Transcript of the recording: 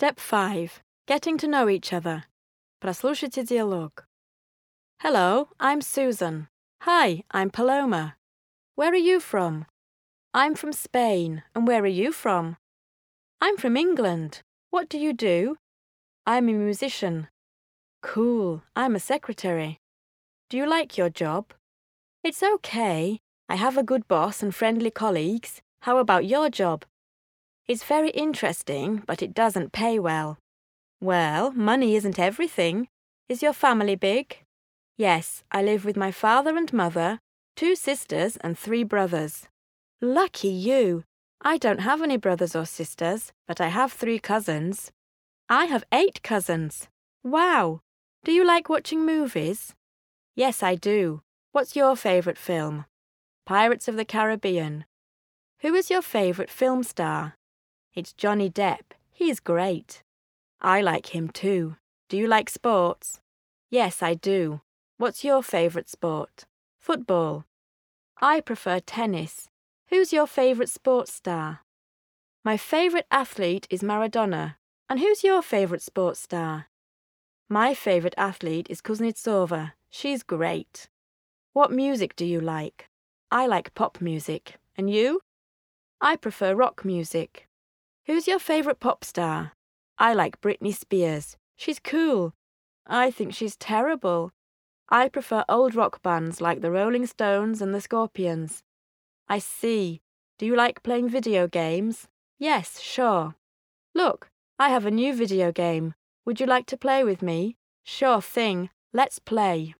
Step 5. Getting to know each other. Прослушайте диалог. Hello, I'm Susan. Hi, I'm Paloma. Where are you from? I'm from Spain. And where are you from? I'm from England. What do you do? I'm a musician. Cool, I'm a secretary. Do you like your job? It's okay. I have a good boss and friendly colleagues. How about your job? It's very interesting, but it doesn't pay well. Well, money isn't everything. Is your family big? Yes, I live with my father and mother, two sisters, and three brothers. Lucky you! I don't have any brothers or sisters, but I have three cousins. I have eight cousins. Wow! Do you like watching movies? Yes, I do. What's your favourite film? Pirates of the Caribbean. Who is your favourite film star? It's Johnny Depp. He's great. I like him too. Do you like sports? Yes, I do. What's your favourite sport? Football. I prefer tennis. Who's your favourite sports star? My favourite athlete is Maradona. And who's your favourite sports star? My favourite athlete is Kuznetsova. She's great. What music do you like? I like pop music. And you? I prefer rock music. Who's your favourite pop star? I like Britney Spears. She's cool. I think she's terrible. I prefer old rock bands like the Rolling Stones and the Scorpions. I see. Do you like playing video games? Yes, sure. Look, I have a new video game. Would you like to play with me? Sure thing. Let's play.